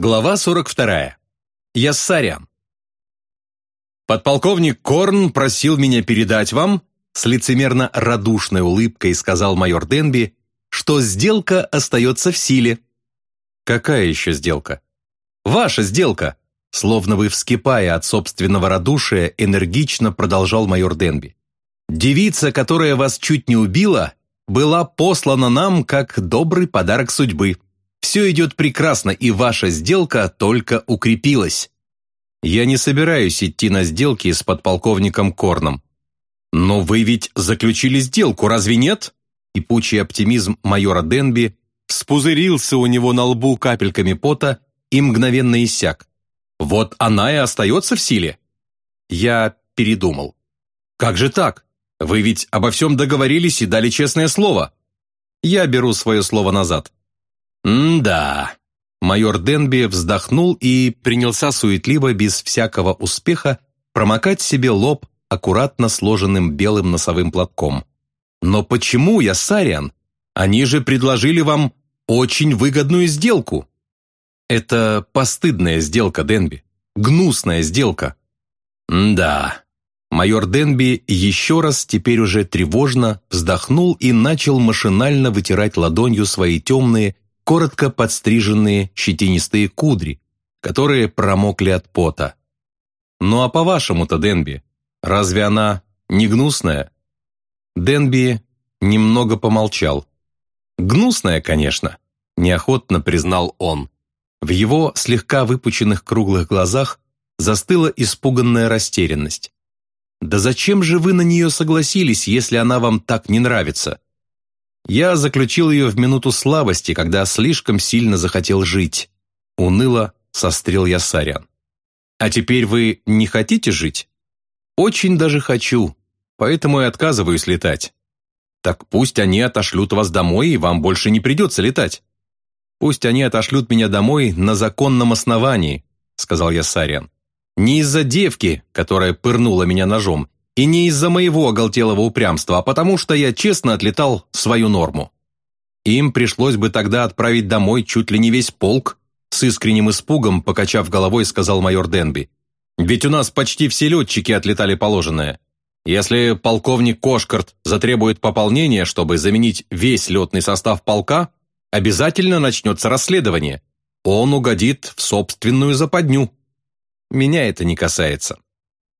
Глава 42. Яссарян. «Подполковник Корн просил меня передать вам», с лицемерно радушной улыбкой сказал майор Денби, что сделка остается в силе. «Какая еще сделка?» «Ваша сделка», словно вы вскипая от собственного радушия, энергично продолжал майор Денби. «Девица, которая вас чуть не убила, была послана нам как добрый подарок судьбы». Все идет прекрасно, и ваша сделка только укрепилась. Я не собираюсь идти на сделки с подполковником Корном. Но вы ведь заключили сделку, разве нет? И пучий оптимизм майора Денби вспузырился у него на лбу капельками пота и мгновенно иссяк. Вот она и остается в силе. Я передумал. Как же так? Вы ведь обо всем договорились и дали честное слово. Я беру свое слово назад. «М-да». Майор Денби вздохнул и принялся суетливо, без всякого успеха, промокать себе лоб аккуратно сложенным белым носовым платком. «Но почему я Сариан? Они же предложили вам очень выгодную сделку». «Это постыдная сделка, Денби. Гнусная сделка». «Да». Майор Денби еще раз, теперь уже тревожно, вздохнул и начал машинально вытирать ладонью свои темные, коротко подстриженные щетинистые кудри, которые промокли от пота. «Ну а по-вашему-то, Денби, разве она не гнусная?» Денби немного помолчал. «Гнусная, конечно», – неохотно признал он. В его слегка выпученных круглых глазах застыла испуганная растерянность. «Да зачем же вы на нее согласились, если она вам так не нравится?» Я заключил ее в минуту слабости, когда слишком сильно захотел жить. Уныло сострил я Сарян. А теперь вы не хотите жить? Очень даже хочу, поэтому и отказываюсь летать. Так пусть они отошлют вас домой, и вам больше не придется летать. Пусть они отошлют меня домой на законном основании, сказал я Сариан. Не из-за девки, которая пырнула меня ножом, и не из-за моего оголтелого упрямства, а потому что я честно отлетал свою норму. Им пришлось бы тогда отправить домой чуть ли не весь полк, с искренним испугом, покачав головой, сказал майор Денби. Ведь у нас почти все летчики отлетали положенное. Если полковник Кошкарт затребует пополнения, чтобы заменить весь летный состав полка, обязательно начнется расследование. Он угодит в собственную западню. Меня это не касается.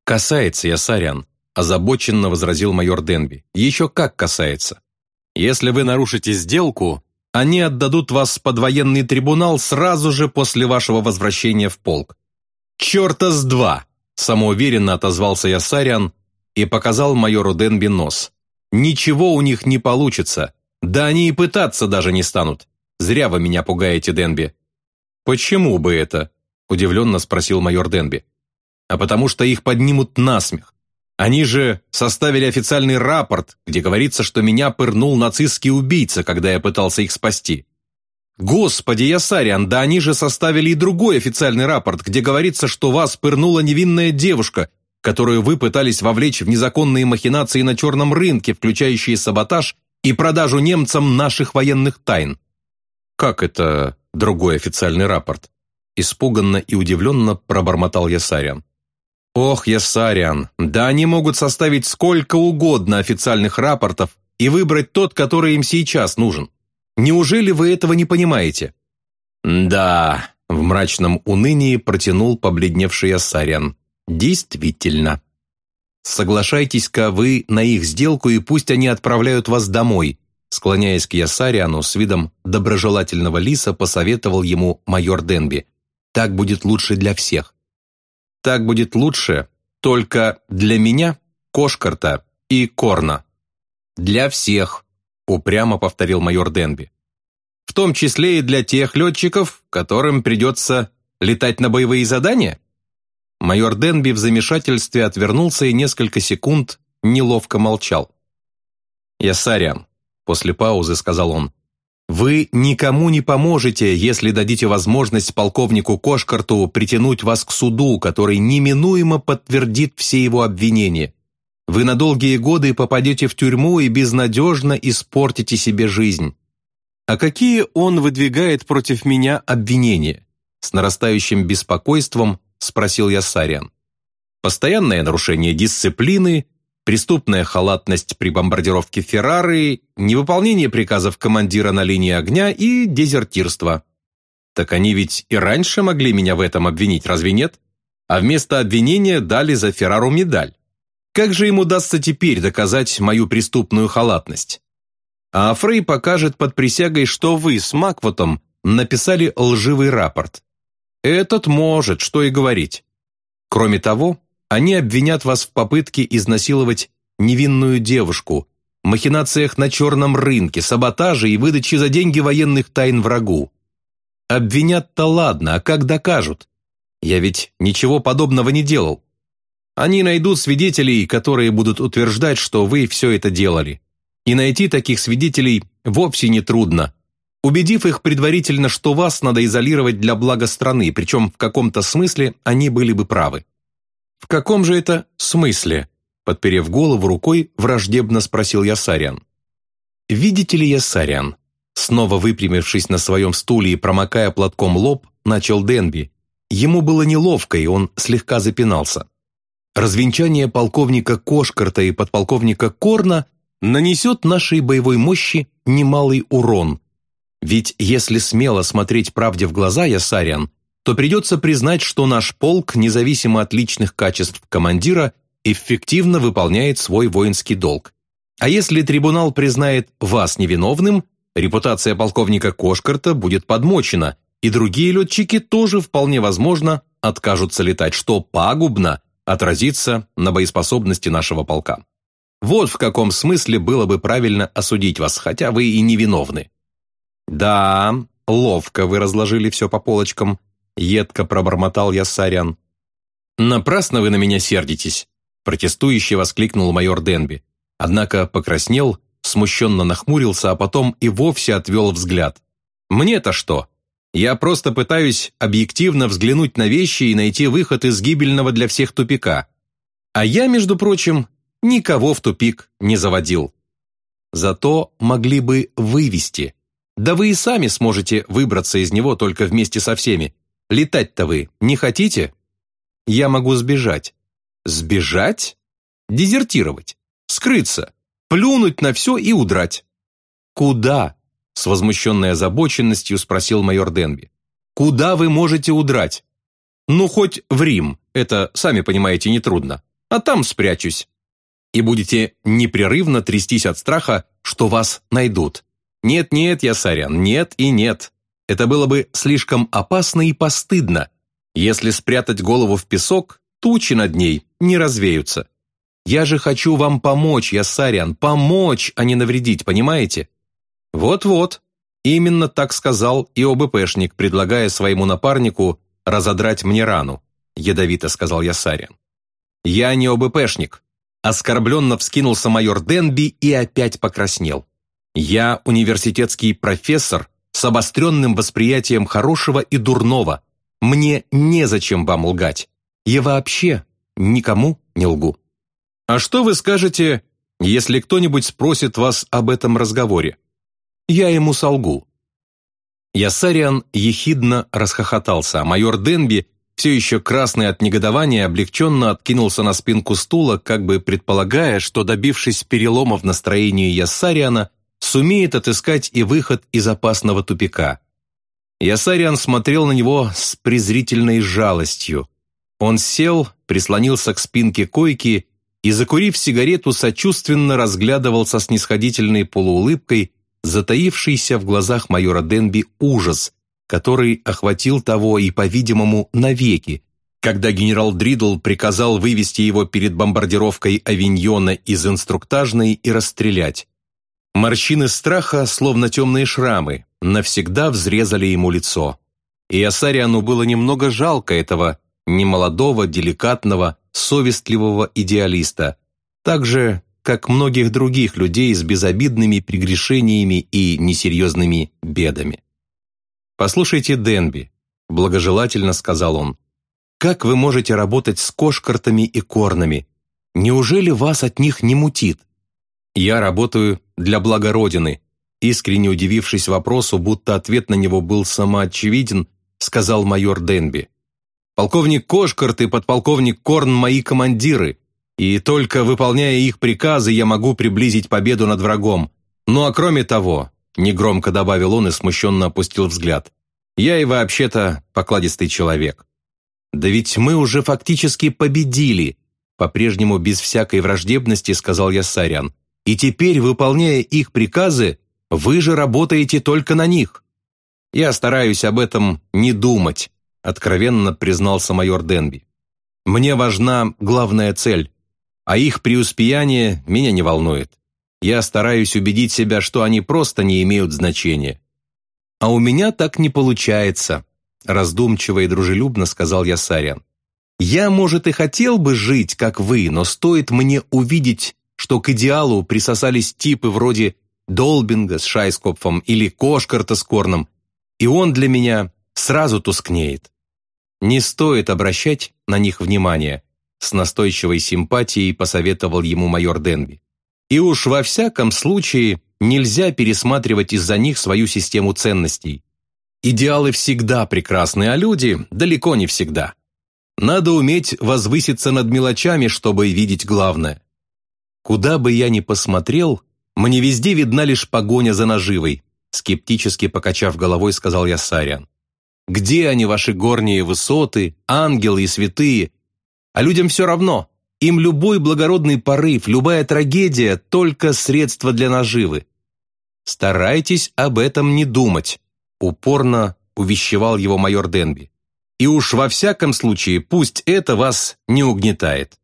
Касается я, Сарян озабоченно возразил майор Денби. «Еще как касается. Если вы нарушите сделку, они отдадут вас под военный трибунал сразу же после вашего возвращения в полк». «Черта с два!» – самоуверенно отозвался я Сариан и показал майору Денби нос. «Ничего у них не получится. Да они и пытаться даже не станут. Зря вы меня пугаете, Денби». «Почему бы это?» – удивленно спросил майор Денби. «А потому что их поднимут насмех. Они же составили официальный рапорт, где говорится, что меня пырнул нацистский убийца, когда я пытался их спасти. Господи, Ясариан, да они же составили и другой официальный рапорт, где говорится, что вас пырнула невинная девушка, которую вы пытались вовлечь в незаконные махинации на черном рынке, включающие саботаж и продажу немцам наших военных тайн. Как это другой официальный рапорт? Испуганно и удивленно пробормотал Ясариан. Ох, Ясариан, да они могут составить сколько угодно официальных рапортов и выбрать тот, который им сейчас нужен. Неужели вы этого не понимаете? Да, в мрачном унынии протянул побледневший Ясариан. Действительно. Соглашайтесь-ка вы на их сделку, и пусть они отправляют вас домой, склоняясь к Ясариану с видом доброжелательного лиса, посоветовал ему майор Денби. Так будет лучше для всех. Так будет лучше только для меня, Кошкарта и Корна. Для всех, упрямо повторил майор Денби. В том числе и для тех летчиков, которым придется летать на боевые задания? Майор Денби в замешательстве отвернулся и несколько секунд неловко молчал. «Я Сариан», — после паузы сказал он, вы никому не поможете, если дадите возможность полковнику Кошкарту притянуть вас к суду, который неминуемо подтвердит все его обвинения. Вы на долгие годы попадете в тюрьму и безнадежно испортите себе жизнь. А какие он выдвигает против меня обвинения? с нарастающим беспокойством спросил я Сариан. Постоянное нарушение дисциплины, преступная халатность при бомбардировке Феррары, невыполнение приказов командира на линии огня и дезертирство. Так они ведь и раньше могли меня в этом обвинить, разве нет? А вместо обвинения дали за Феррару медаль. Как же им удастся теперь доказать мою преступную халатность? А Фрей покажет под присягой, что вы с Маквотом написали лживый рапорт. Этот может, что и говорить. Кроме того, они обвинят вас в попытке изнасиловать невинную девушку, махинациях на черном рынке, саботаже и выдаче за деньги военных тайн врагу. Обвинят-то ладно, а как докажут? Я ведь ничего подобного не делал. Они найдут свидетелей, которые будут утверждать, что вы все это делали. И найти таких свидетелей вовсе не трудно, убедив их предварительно, что вас надо изолировать для блага страны, причем в каком-то смысле они были бы правы. «В каком же это смысле?» Подперев голову рукой, враждебно спросил Ясариан. «Видите ли, Ясариан?» Снова выпрямившись на своем стуле и промокая платком лоб, начал Денби. Ему было неловко, и он слегка запинался. Развенчание полковника Кошкарта и подполковника Корна нанесет нашей боевой мощи немалый урон. Ведь если смело смотреть правде в глаза, Ясариан, то придется признать, что наш полк, независимо от личных качеств командира, эффективно выполняет свой воинский долг. А если трибунал признает вас невиновным, репутация полковника Кошкарта будет подмочена, и другие летчики тоже вполне возможно откажутся летать, что пагубно отразится на боеспособности нашего полка. Вот в каком смысле было бы правильно осудить вас, хотя вы и невиновны. Да, ловко вы разложили все по полочкам, едко пробормотал я Сарян. «Напрасно вы на меня сердитесь», протестующе воскликнул майор Денби. Однако покраснел, смущенно нахмурился, а потом и вовсе отвел взгляд. «Мне-то что? Я просто пытаюсь объективно взглянуть на вещи и найти выход из гибельного для всех тупика. А я, между прочим, никого в тупик не заводил. Зато могли бы вывести. Да вы и сами сможете выбраться из него только вместе со всеми, Летать-то вы не хотите? Я могу сбежать. Сбежать? Дезертировать. Скрыться. Плюнуть на все и удрать. Куда? С возмущенной озабоченностью спросил майор Денби. Куда вы можете удрать? Ну, хоть в Рим. Это, сами понимаете, нетрудно. А там спрячусь. И будете непрерывно трястись от страха, что вас найдут. Нет-нет, я сорян, нет и нет. Это было бы слишком опасно и постыдно. Если спрятать голову в песок, тучи над ней не развеются. Я же хочу вам помочь, Ясариан, помочь, а не навредить, понимаете? Вот-вот. Именно так сказал и ОБПшник, предлагая своему напарнику разодрать мне рану, ядовито сказал Ясариан. Я не ОБПшник. Оскорбленно вскинулся майор Денби и опять покраснел. Я университетский профессор с обостренным восприятием хорошего и дурного. Мне незачем вам лгать. Я вообще никому не лгу. А что вы скажете, если кто-нибудь спросит вас об этом разговоре? Я ему солгу. Ясариан ехидно расхохотался, а майор Денби, все еще красный от негодования, облегченно откинулся на спинку стула, как бы предполагая, что, добившись перелома в настроении Ясариана, сумеет отыскать и выход из опасного тупика. Ясариан смотрел на него с презрительной жалостью. Он сел, прислонился к спинке койки и, закурив сигарету, сочувственно разглядывал со снисходительной полуулыбкой затаившийся в глазах майора Денби ужас, который охватил того и, по-видимому, навеки, когда генерал Дридл приказал вывести его перед бомбардировкой Авиньона из инструктажной и расстрелять. Морщины страха, словно темные шрамы, навсегда взрезали ему лицо. И Асариану было немного жалко этого немолодого, деликатного, совестливого идеалиста, так же, как многих других людей с безобидными прегрешениями и несерьезными бедами. «Послушайте, Денби», – благожелательно сказал он, – «как вы можете работать с кошкартами и корнами? Неужели вас от них не мутит?» «Я работаю для блага Родины», искренне удивившись вопросу, будто ответ на него был самоочевиден, сказал майор Денби. «Полковник Кошкарт и подполковник Корн мои командиры, и только выполняя их приказы я могу приблизить победу над врагом. Ну а кроме того, негромко добавил он и смущенно опустил взгляд, я и вообще-то покладистый человек. Да ведь мы уже фактически победили, по-прежнему без всякой враждебности сказал я Сарян. И теперь, выполняя их приказы, вы же работаете только на них. Я стараюсь об этом не думать, откровенно признался майор Денби. Мне важна главная цель а их преуспеяние меня не волнует. Я стараюсь убедить себя, что они просто не имеют значения. А у меня так не получается, раздумчиво и дружелюбно сказал я Сарян. Я, может, и хотел бы жить, как вы, но стоит мне увидеть, что к идеалу присосались типы вроде Долбинга с Шайскопфом или Кошкарта с Корном, и он для меня сразу тускнеет. Не стоит обращать на них внимания, с настойчивой симпатией посоветовал ему майор Денби. И уж во всяком случае нельзя пересматривать из-за них свою систему ценностей. Идеалы всегда прекрасны, а люди далеко не всегда. Надо уметь возвыситься над мелочами, чтобы видеть главное. Куда бы я ни посмотрел, мне везде видна лишь погоня за наживой, скептически покачав головой, сказал я Сарян. Где они, ваши горние высоты, ангелы и святые, а людям все равно. Им любой благородный порыв, любая трагедия – только средство для наживы. Старайтесь об этом не думать, упорно увещевал его майор Денби. И уж во всяком случае, пусть это вас не угнетает.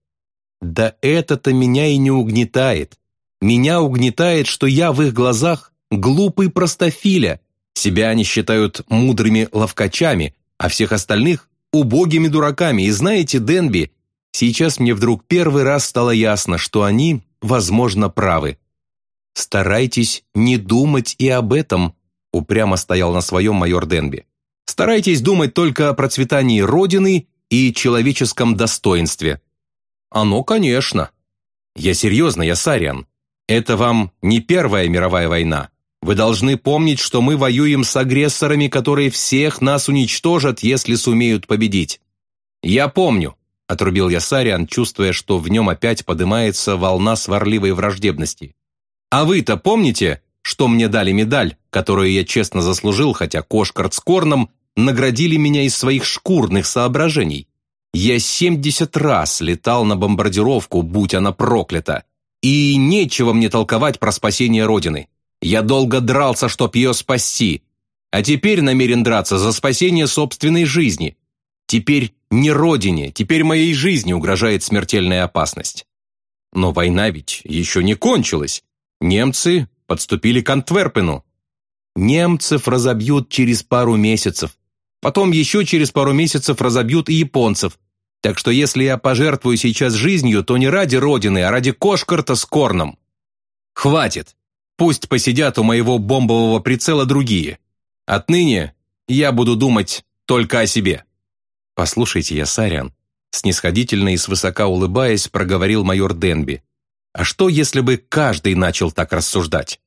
Да это-то меня и не угнетает. Меня угнетает, что я в их глазах глупый простофиля. Себя они считают мудрыми ловкачами, а всех остальных – убогими дураками. И знаете, Денби, Сейчас мне вдруг первый раз стало ясно, что они, возможно, правы. «Старайтесь не думать и об этом», — упрямо стоял на своем майор Денби. «Старайтесь думать только о процветании Родины и человеческом достоинстве». «Оно, конечно». «Я серьезно, я Сариан. Это вам не Первая мировая война. Вы должны помнить, что мы воюем с агрессорами, которые всех нас уничтожат, если сумеют победить. Я помню. Отрубил я Сариан, чувствуя, что в нем опять поднимается волна сварливой враждебности. «А вы-то помните, что мне дали медаль, которую я честно заслужил, хотя Кошкарт с Корном наградили меня из своих шкурных соображений? Я семьдесят раз летал на бомбардировку, будь она проклята, и нечего мне толковать про спасение Родины. Я долго дрался, чтоб ее спасти, а теперь намерен драться за спасение собственной жизни. Теперь не родине, теперь моей жизни угрожает смертельная опасность. Но война ведь еще не кончилась. Немцы подступили к Антверпену. Немцев разобьют через пару месяцев. Потом еще через пару месяцев разобьют и японцев. Так что если я пожертвую сейчас жизнью, то не ради Родины, а ради Кошкарта с Корном. Хватит. Пусть посидят у моего бомбового прицела другие. Отныне я буду думать только о себе. «Послушайте, я Сариан», снисходительно и свысока улыбаясь, проговорил майор Денби. «А что, если бы каждый начал так рассуждать?»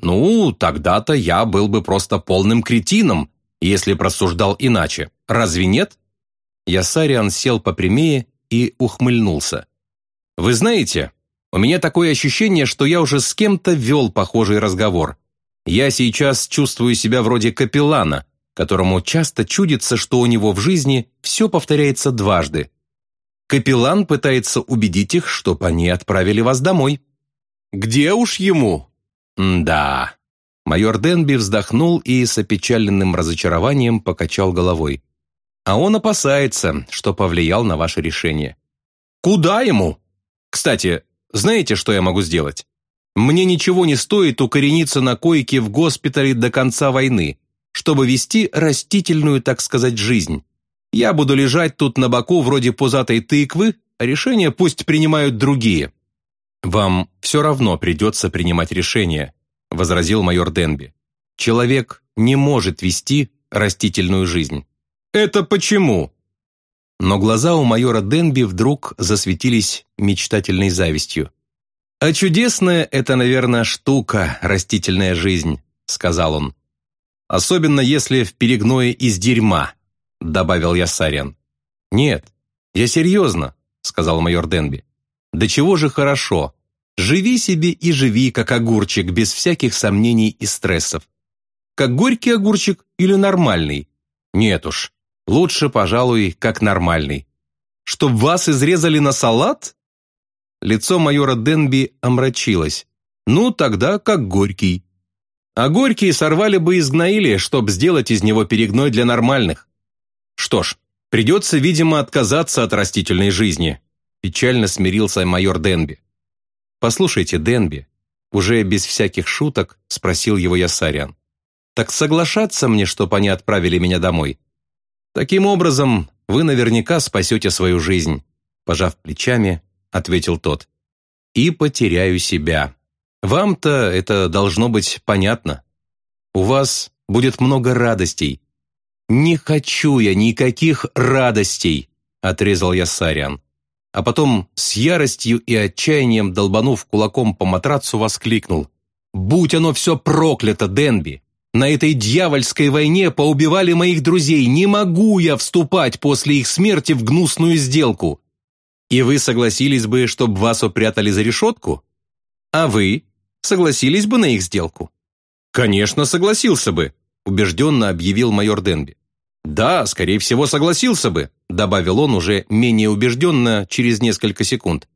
«Ну, тогда-то я был бы просто полным кретином, если просуждал иначе. Разве нет?» Ясариан сел попрямее и ухмыльнулся. «Вы знаете, у меня такое ощущение, что я уже с кем-то вел похожий разговор. Я сейчас чувствую себя вроде капеллана, которому часто чудится, что у него в жизни все повторяется дважды. Капеллан пытается убедить их, чтоб они отправили вас домой. «Где уж ему?» «Да». Майор Денби вздохнул и с опечаленным разочарованием покачал головой. «А он опасается, что повлиял на ваше решение». «Куда ему?» «Кстати, знаете, что я могу сделать? Мне ничего не стоит укорениться на койке в госпитале до конца войны, чтобы вести растительную, так сказать, жизнь. Я буду лежать тут на боку вроде пузатой тыквы, а решения пусть принимают другие». «Вам все равно придется принимать решение», – возразил майор Денби. «Человек не может вести растительную жизнь». «Это почему?» Но глаза у майора Денби вдруг засветились мечтательной завистью. «А чудесная это, наверное, штука, растительная жизнь», – сказал он. Особенно если в перегное из дерьма», — добавил я Сарен. «Нет, я серьезно», — сказал майор Денби. «Да чего же хорошо. Живи себе и живи, как огурчик, без всяких сомнений и стрессов. Как горький огурчик или нормальный? Нет уж, лучше, пожалуй, как нормальный. Чтоб вас изрезали на салат? Лицо майора Денби омрачилось. Ну, тогда как горький. А горькие сорвали бы из гноили, чтоб сделать из него перегной для нормальных. Что ж, придется, видимо, отказаться от растительной жизни. Печально смирился майор Денби. «Послушайте, Денби», уже без всяких шуток спросил его Ясарян. «Так соглашаться мне, чтоб они отправили меня домой? Таким образом, вы наверняка спасете свою жизнь», пожав плечами, ответил тот. «И потеряю себя. Вам-то это должно быть понятно. У вас будет много радостей». «Не хочу я никаких радостей», отрезал я Сариан а потом с яростью и отчаянием долбанув кулаком по матрацу воскликнул. «Будь оно все проклято, Денби! На этой дьявольской войне поубивали моих друзей, не могу я вступать после их смерти в гнусную сделку! И вы согласились бы, чтобы вас упрятали за решетку? А вы согласились бы на их сделку?» «Конечно, согласился бы», убежденно объявил майор Денби. «Да, скорее всего, согласился бы», добавил он уже менее убежденно через несколько секунд.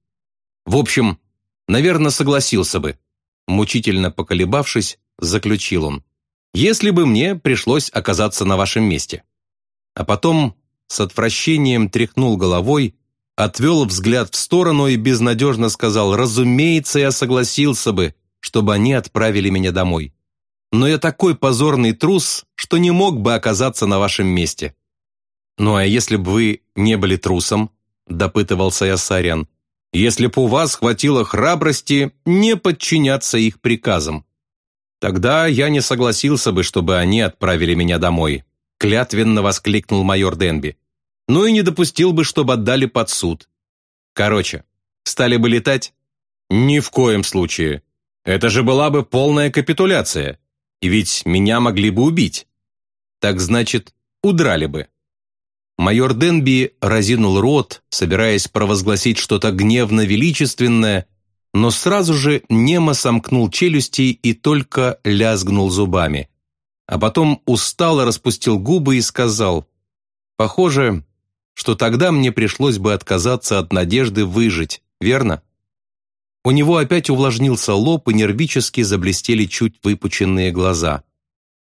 «В общем, наверное, согласился бы», мучительно поколебавшись, заключил он. «Если бы мне пришлось оказаться на вашем месте». А потом с отвращением тряхнул головой, отвел взгляд в сторону и безнадежно сказал, «Разумеется, я согласился бы, чтобы они отправили меня домой но я такой позорный трус, что не мог бы оказаться на вашем месте». «Ну а если бы вы не были трусом?» – допытывался я Сарян. «Если бы у вас хватило храбрости не подчиняться их приказам. Тогда я не согласился бы, чтобы они отправили меня домой», – клятвенно воскликнул майор Денби. «Ну и не допустил бы, чтобы отдали под суд. Короче, стали бы летать?» «Ни в коем случае. Это же была бы полная капитуляция. И ведь меня могли бы убить. Так значит, удрали бы. Майор Денби разинул рот, собираясь провозгласить что-то гневно-величественное, но сразу же немо сомкнул челюсти и только лязгнул зубами. А потом устало распустил губы и сказал, «Похоже, что тогда мне пришлось бы отказаться от надежды выжить, верно?» У него опять увлажнился лоб и нервически заблестели чуть выпученные глаза.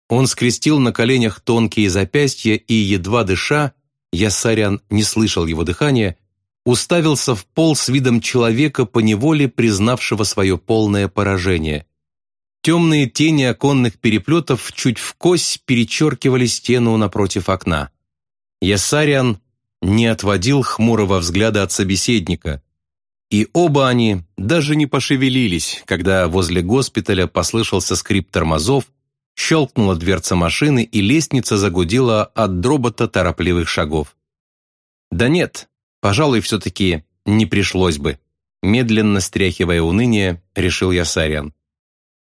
Он скрестил на коленях тонкие запястья и, едва дыша, я, Сарян, не слышал его дыхания, уставился в пол с видом человека, поневоле признавшего свое полное поражение. Темные тени оконных переплетов чуть вкось перечеркивали стену напротив окна. Ясариан не отводил хмурого взгляда от собеседника, и оба они даже не пошевелились, когда возле госпиталя послышался скрип тормозов, щелкнула дверца машины и лестница загудела от дробота торопливых шагов. «Да нет, пожалуй, все-таки не пришлось бы», медленно стряхивая уныние, решил я Сарян.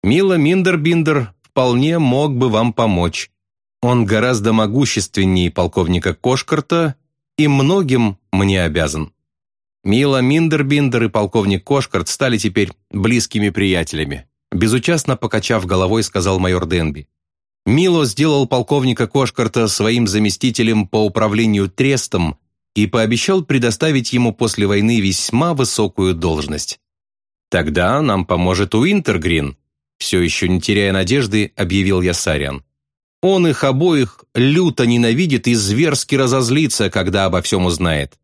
«Мила Миндербиндер вполне мог бы вам помочь. Он гораздо могущественнее полковника Кошкарта и многим мне обязан». Мила Миндербиндер и полковник Кошкарт стали теперь близкими приятелями. Безучастно покачав головой, сказал майор Денби. Мило сделал полковника Кошкарта своим заместителем по управлению трестом и пообещал предоставить ему после войны весьма высокую должность. «Тогда нам поможет Уинтергрин», все еще не теряя надежды, объявил я Сариан. «Он их обоих люто ненавидит и зверски разозлится, когда обо всем узнает.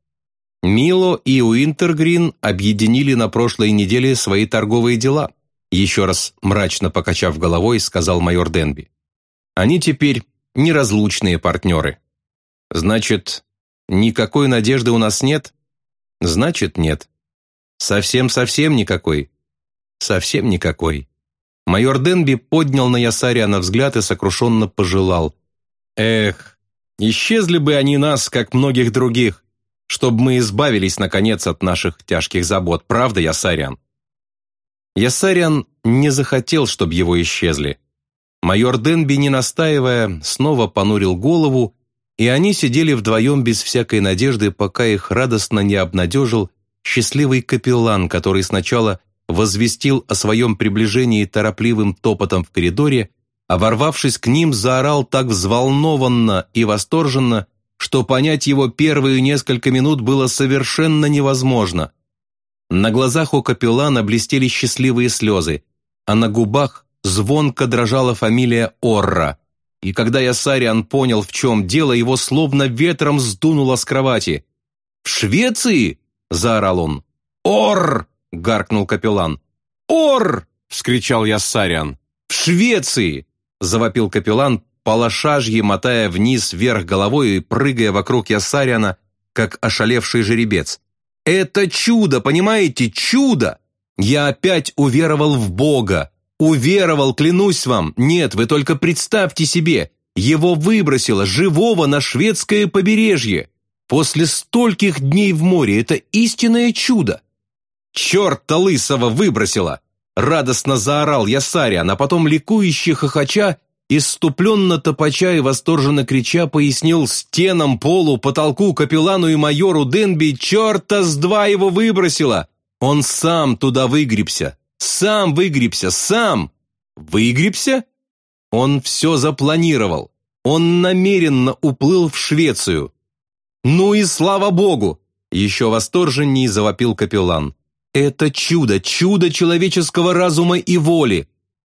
Мило и Уинтергрин объединили на прошлой неделе свои торговые дела, еще раз мрачно покачав головой, сказал майор Денби. Они теперь неразлучные партнеры. Значит, никакой надежды у нас нет? Значит, нет. Совсем-совсем никакой? Совсем никакой. Майор Денби поднял на Ясариана взгляд и сокрушенно пожелал. Эх, исчезли бы они нас, как многих других чтобы мы избавились, наконец, от наших тяжких забот. Правда, Ясарян?» Ясарян не захотел, чтобы его исчезли. Майор Денби, не настаивая, снова понурил голову, и они сидели вдвоем без всякой надежды, пока их радостно не обнадежил счастливый капеллан, который сначала возвестил о своем приближении торопливым топотом в коридоре, а ворвавшись к ним, заорал так взволнованно и восторженно, что понять его первые несколько минут было совершенно невозможно. На глазах у капеллана блестели счастливые слезы, а на губах звонко дрожала фамилия Орра. И когда я Сариан понял, в чем дело, его словно ветром сдунуло с кровати. «В Швеции?» – заорал он. «Орр!» – гаркнул капеллан. «Орр!» – вскричал я Сариан. «В Швеции!» – завопил капеллан, по лошажьи мотая вниз вверх головой и прыгая вокруг Ясариана, как ошалевший жеребец. «Это чудо, понимаете, чудо! Я опять уверовал в Бога, Уверовал, клянусь вам. Нет, вы только представьте себе. Его выбросило, живого, на шведское побережье. После стольких дней в море это истинное чудо. Черт-то лысого выбросило! Радостно заорал я Сариан, а потом ликующе хохоча, иступленно топача и восторженно крича пояснил стенам, полу, потолку, капеллану и майору Денби, черта с два его выбросило! Он сам туда выгребся, сам выгребся, сам! Выгребся? Он все запланировал. Он намеренно уплыл в Швецию. «Ну и слава богу!» Еще восторженней завопил капеллан. «Это чудо, чудо человеческого разума и воли!»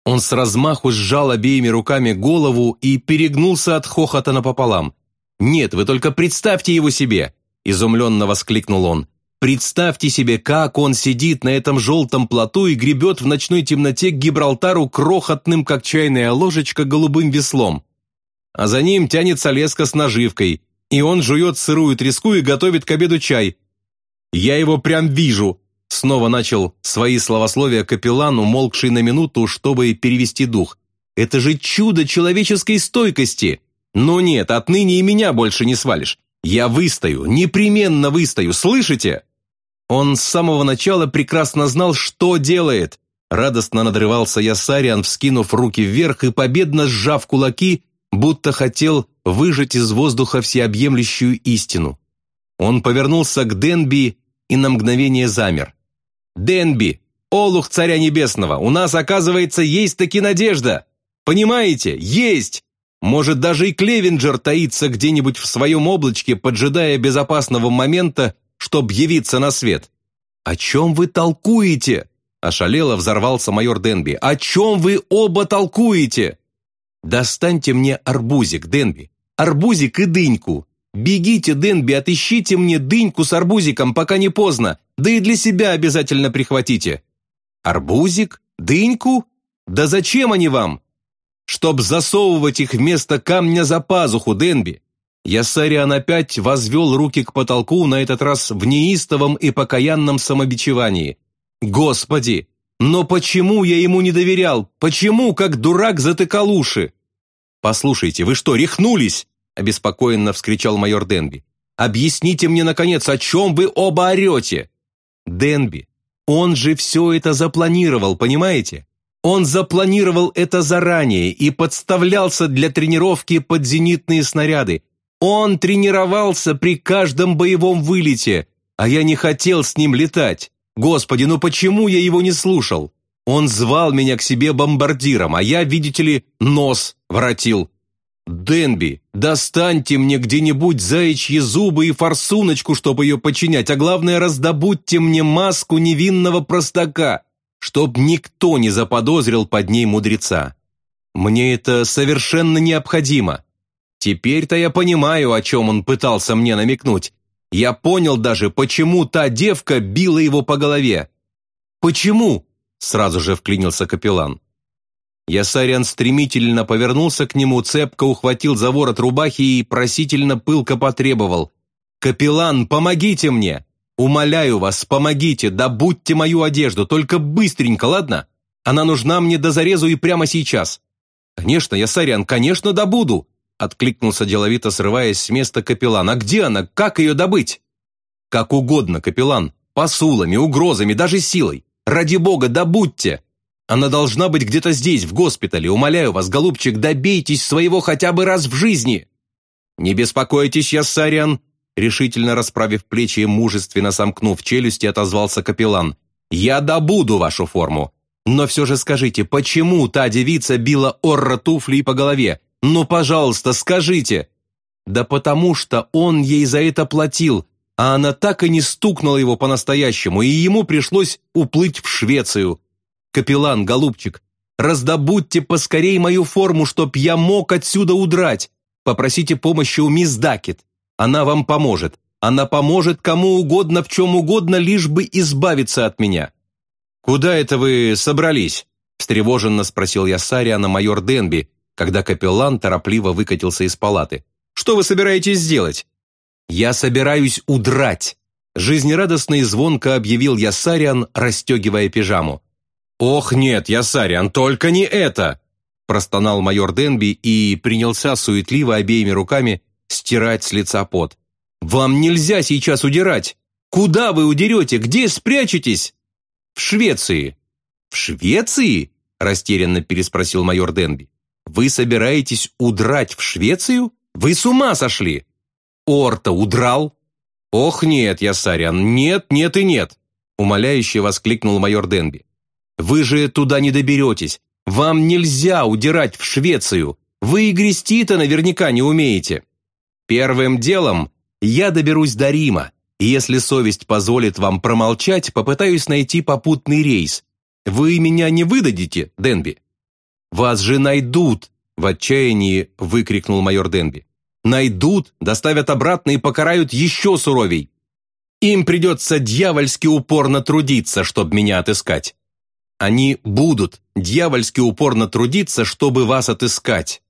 Он с размаху сжал обеими руками голову и перегнулся от хохота напополам. «Нет, вы только представьте его себе!» Изумленно воскликнул он. Представьте себе, как он сидит на этом желтом плоту и гребет в ночной темноте к Гибралтару крохотным, как чайная ложечка, голубым веслом. А за ним тянется леска с наживкой, и он жует сырую треску и готовит к обеду чай. «Я его прям вижу!» Снова начал свои словословия капеллан, умолкший на минуту, чтобы перевести дух. «Это же чудо человеческой стойкости! Но нет, отныне и меня больше не свалишь. Я выстою, непременно выстою, слышите?» Он с самого начала прекрасно знал, что делает. Радостно надрывался Ясариан, вскинув руки вверх и победно сжав кулаки, будто хотел выжать из воздуха всеобъемлющую истину. Он повернулся к Денби и на мгновение замер. «Денби, олух царя небесного, у нас, оказывается, есть таки надежда! Понимаете, есть! Может, даже и Клевенджер таится где-нибудь в своем облачке, поджидая безопасного момента, чтобы явиться на свет. «О чем вы толкуете?» Ошалело взорвался майор Денби. «О чем вы оба толкуете?» «Достаньте мне арбузик, Денби. Арбузик и дыньку. Бегите, Денби, отыщите мне дыньку с арбузиком, пока не поздно. Да и для себя обязательно прихватите». «Арбузик? Дыньку? Да зачем они вам?» «Чтоб засовывать их вместо камня за пазуху, Денби. Ясариан опять возвел руки к потолку, на этот раз в неистовом и покаянном самобичевании. «Господи! Но почему я ему не доверял? Почему, как дурак, затыкал уши?» «Послушайте, вы что, рехнулись?» обеспокоенно вскричал майор Денби. «Объясните мне, наконец, о чем вы оба орете?» «Денби, он же все это запланировал, понимаете? Он запланировал это заранее и подставлялся для тренировки под зенитные снаряды, он тренировался при каждом боевом вылете, а я не хотел с ним летать. Господи, ну почему я его не слушал? Он звал меня к себе бомбардиром, а я, видите ли, нос воротил. «Денби, достаньте мне где-нибудь заячьи зубы и форсуночку, чтобы ее починять, а главное, раздобудьте мне маску невинного простака, чтоб никто не заподозрил под ней мудреца. Мне это совершенно необходимо. Теперь-то я понимаю, о чем он пытался мне намекнуть. Я понял даже, почему та девка била его по голове. «Почему?» – сразу же вклинился капеллан. Ясариан стремительно повернулся к нему, цепко ухватил за ворот рубахи и просительно пылко потребовал. «Капеллан, помогите мне! Умоляю вас, помогите, добудьте мою одежду, только быстренько, ладно? Она нужна мне до зарезу и прямо сейчас!» «Конечно, Ясариан, конечно, добуду!» Откликнулся деловито, срываясь с места капеллан. «А где она? Как ее добыть?» «Как угодно, капеллан. Посулами, угрозами, даже силой. Ради бога, добудьте!» Она должна быть где-то здесь, в госпитале. Умоляю вас, голубчик, добейтесь своего хотя бы раз в жизни!» «Не беспокойтесь, Яссариан!» Решительно расправив плечи и мужественно сомкнув челюсти, отозвался капеллан. «Я добуду вашу форму. Но все же скажите, почему та девица била Орра туфлей по голове? Ну, пожалуйста, скажите!» «Да потому что он ей за это платил, а она так и не стукнула его по-настоящему, и ему пришлось уплыть в Швецию. Капеллан, голубчик, раздобудьте поскорей мою форму, чтоб я мог отсюда удрать. Попросите помощи у мисс Дакет. Она вам поможет. Она поможет кому угодно, в чем угодно, лишь бы избавиться от меня». «Куда это вы собрались?» встревоженно спросил я Сариана майор Денби, когда капеллан торопливо выкатился из палаты. «Что вы собираетесь сделать?» «Я собираюсь удрать!» Жизнерадостно и звонко объявил Ясариан, расстегивая пижаму. «Ох, нет, Ясариан, только не это!» простонал майор Денби и принялся суетливо обеими руками стирать с лица пот. «Вам нельзя сейчас удирать! Куда вы удерете? Где спрячетесь?» «В Швеции». «В Швеции?» растерянно переспросил майор Денби. «Вы собираетесь удрать в Швецию? Вы с ума сошли!» Орта удрал?» «Ох, нет, Ясарян, нет, нет и нет!» умоляюще воскликнул майор Денби. «Вы же туда не доберетесь. Вам нельзя удирать в Швецию. Вы и грести-то наверняка не умеете. Первым делом я доберусь до Рима, и если совесть позволит вам промолчать, попытаюсь найти попутный рейс. Вы меня не выдадите, Денби?» «Вас же найдут!» – в отчаянии выкрикнул майор Денби. Найдут, доставят обратно и покарают еще суровей. Им придется дьявольски упорно трудиться, чтобы меня отыскать. Они будут дьявольски упорно трудиться, чтобы вас отыскать.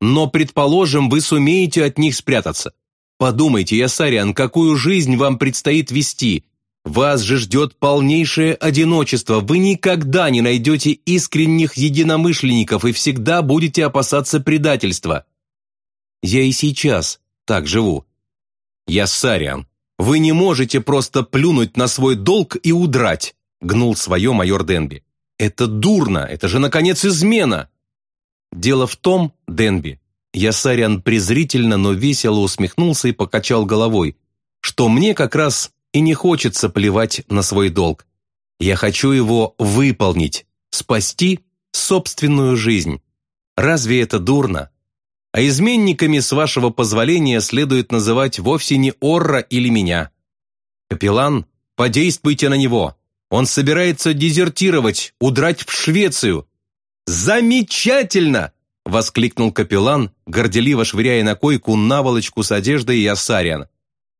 Но, предположим, вы сумеете от них спрятаться. Подумайте, Ясариан, какую жизнь вам предстоит вести. Вас же ждет полнейшее одиночество. Вы никогда не найдете искренних единомышленников и всегда будете опасаться предательства. Я и сейчас так живу. Я Сариан. Вы не можете просто плюнуть на свой долг и удрать, гнул свое майор Денби. Это дурно, это же, наконец, измена. Дело в том, Денби, Ясариан презрительно, но весело усмехнулся и покачал головой, что мне как раз и не хочется плевать на свой долг. Я хочу его выполнить, спасти собственную жизнь. Разве это дурно? а изменниками, с вашего позволения, следует называть вовсе не Орра или меня. Капеллан, подействуйте на него. Он собирается дезертировать, удрать в Швецию. Замечательно! Воскликнул капеллан, горделиво швыряя на койку наволочку с одеждой Ясариан.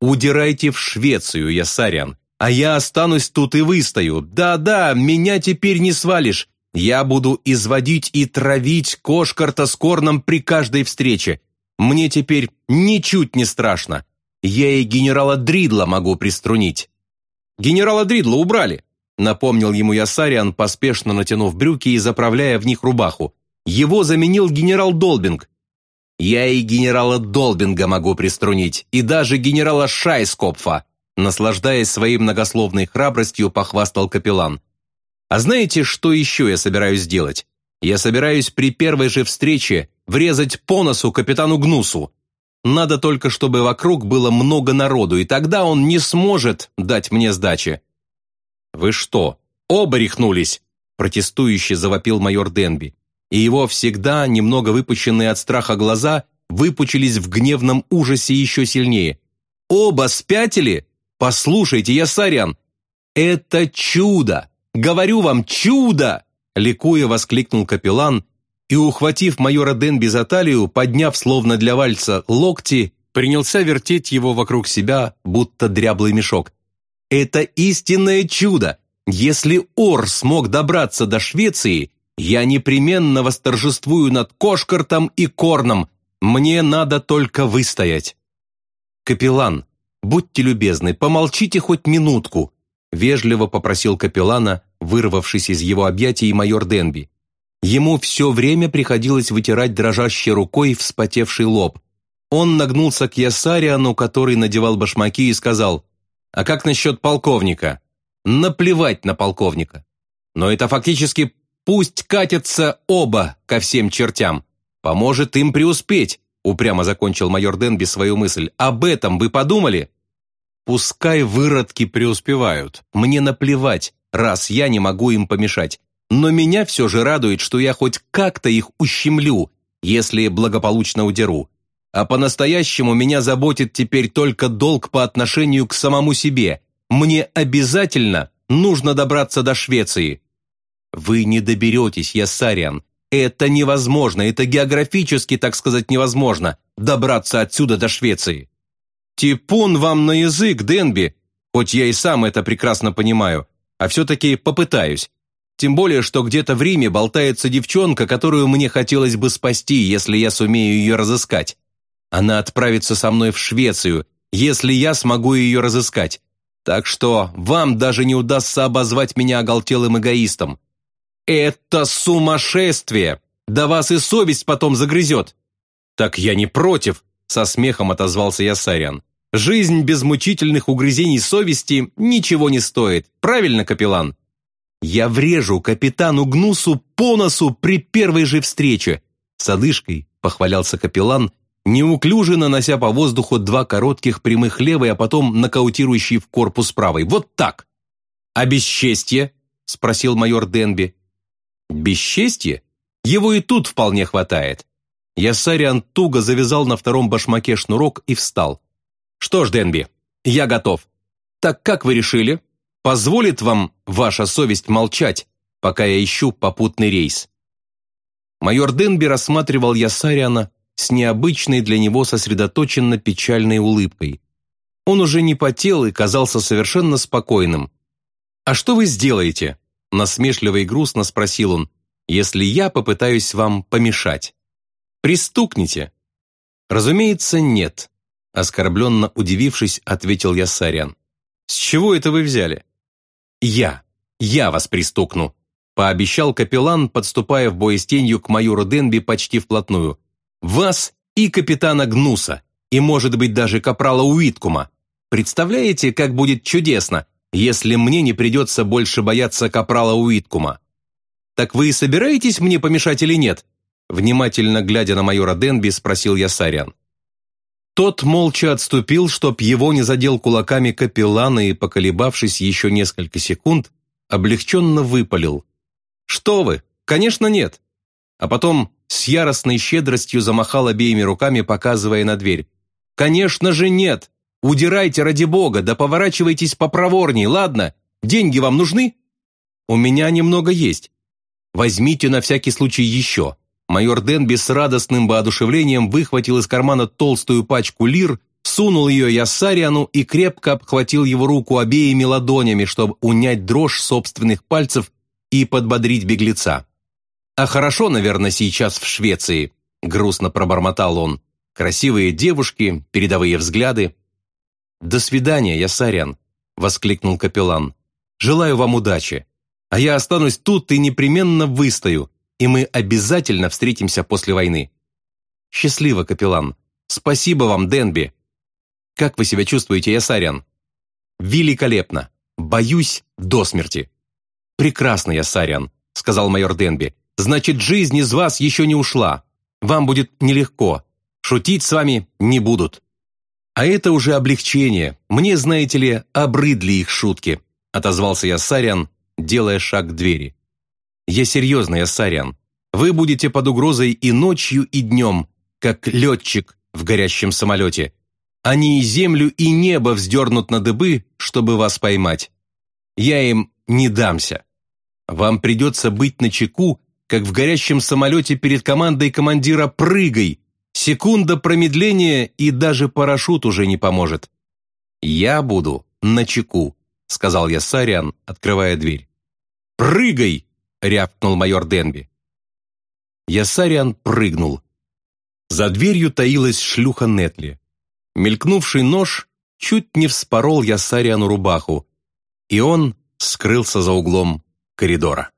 «Удирайте в Швецию, Ясариан, а я останусь тут и выстою. Да-да, меня теперь не свалишь. Я буду изводить и травить кошкарта с корном при каждой встрече. Мне теперь ничуть не страшно. Я и генерала Дридла могу приструнить». «Генерала Дридла убрали», напомнил ему Ясариан, поспешно натянув брюки и заправляя в них рубаху. «Его заменил генерал Долбинг». «Я и генерала Долбинга могу приструнить, и даже генерала Шайскопфа», наслаждаясь своей многословной храбростью, похвастал капеллан. А знаете, что еще я собираюсь сделать? Я собираюсь при первой же встрече врезать по носу капитану Гнусу. Надо только, чтобы вокруг было много народу, и тогда он не сможет дать мне сдачи». «Вы что, оба рехнулись?» протестующе завопил майор Денби, и его всегда немного выпущенные от страха глаза выпучились в гневном ужасе еще сильнее. «Оба спятили? Послушайте, я сорян. Это чудо! Говорю вам, чудо!» Ликуя воскликнул капеллан и, ухватив майора Денби за талию, подняв словно для вальса локти, принялся вертеть его вокруг себя, будто дряблый мешок. «Это истинное чудо! Если Ор смог добраться до Швеции, я непременно восторжествую над Кошкартом и Корном. Мне надо только выстоять». «Капеллан, будьте любезны, помолчите хоть минутку», вежливо попросил капеллана, вырвавшись из его объятий майор Денби. Ему все время приходилось вытирать дрожащей рукой вспотевший лоб. Он нагнулся к Ясариану, который надевал башмаки, и сказал, «А как насчет полковника?» «Наплевать на полковника». «Но это фактически Пусть катятся оба ко всем чертям. Поможет им преуспеть, упрямо закончил майор Денби свою мысль. Об этом вы подумали? Пускай выродки преуспевают. Мне наплевать, раз я не могу им помешать. Но меня все же радует, что я хоть как-то их ущемлю, если благополучно удеру. А по-настоящему меня заботит теперь только долг по отношению к самому себе. Мне обязательно нужно добраться до Швеции. Вы не доберетесь, Ясариан. Это невозможно, это географически, так сказать, невозможно, добраться отсюда до Швеции. Типун вам на язык, Денби, хоть я и сам это прекрасно понимаю, а все-таки попытаюсь. Тем более, что где-то в Риме болтается девчонка, которую мне хотелось бы спасти, если я сумею ее разыскать. Она отправится со мной в Швецию, если я смогу ее разыскать. Так что вам даже не удастся обозвать меня оголтелым эгоистом. Это сумасшествие! Да вас и совесть потом загрызет. Так я не против, со смехом отозвался я Сарян. Жизнь без мучительных угрызений совести ничего не стоит, правильно, капеллан? Я врежу капитану Гнусу по носу при первой же встрече. С одышкой, похвалялся капеллан, неуклюже нанося по воздуху два коротких прямых левой, а потом нокаутирующий в корпус правой. Вот так. «А бесчестье?» – спросил майор Денби. «Бесчестье? Его и тут вполне хватает». Ясариан туго завязал на втором башмаке шнурок и встал. «Что ж, Денби, я готов. Так как вы решили?» Позволит вам ваша совесть молчать, пока я ищу попутный рейс?» Майор Денби рассматривал Ясариана с необычной для него сосредоточенно печальной улыбкой. Он уже не потел и казался совершенно спокойным. «А что вы сделаете?» – насмешливо и грустно спросил он, «если я попытаюсь вам помешать? Пристукните?» «Разумеется, нет», – оскорбленно удивившись, ответил Ясариан. «С чего это вы взяли?» «Я, я вас пристукну», – пообещал капеллан, подступая в бой с тенью к майору Денби почти вплотную. «Вас и капитана Гнуса, и, может быть, даже капрала Уиткума. Представляете, как будет чудесно, если мне не придется больше бояться капрала Уиткума? Так вы и собираетесь мне помешать или нет?» Внимательно глядя на майора Денби, спросил я Сарян. Тот молча отступил, чтоб его не задел кулаками капеллана и, поколебавшись еще несколько секунд, облегченно выпалил. «Что вы? Конечно, нет!» А потом с яростной щедростью замахал обеими руками, показывая на дверь. «Конечно же нет! Удирайте ради бога, да поворачивайтесь попроворней, ладно? Деньги вам нужны?» «У меня немного есть. Возьмите на всякий случай еще. Майор Денби с радостным воодушевлением выхватил из кармана толстую пачку лир, сунул ее Яссариану и крепко обхватил его руку обеими ладонями, чтобы унять дрожь собственных пальцев и подбодрить беглеца. «А хорошо, наверное, сейчас в Швеции», — грустно пробормотал он. «Красивые девушки, передовые взгляды». «До свидания, Ясарян», — воскликнул капеллан. «Желаю вам удачи. А я останусь тут и непременно выстою и мы обязательно встретимся после войны. Счастливо, капеллан. Спасибо вам, Денби. Как вы себя чувствуете, Ясарян? Великолепно. Боюсь до смерти. Прекрасно, Ясарян, сказал майор Денби. Значит, жизнь из вас еще не ушла. Вам будет нелегко. Шутить с вами не будут. А это уже облегчение. Мне, знаете ли, обрыдли их шутки, отозвался Ясарян, делая шаг к двери. Я серьезно, я Сарян. Вы будете под угрозой и ночью, и днем, как летчик в горящем самолете. Они и землю, и небо вздернут на дыбы, чтобы вас поймать. Я им не дамся. Вам придется быть начеку, как в горящем самолете перед командой командира «Прыгай!» Секунда промедления, и даже парашют уже не поможет. «Я буду начеку», — сказал я Сариан, открывая дверь. «Прыгай!» рявкнул майор Денби. Ясариан прыгнул. За дверью таилась шлюха Нетли. Мелькнувший нож чуть не вспорол Ясариану рубаху, и он скрылся за углом коридора.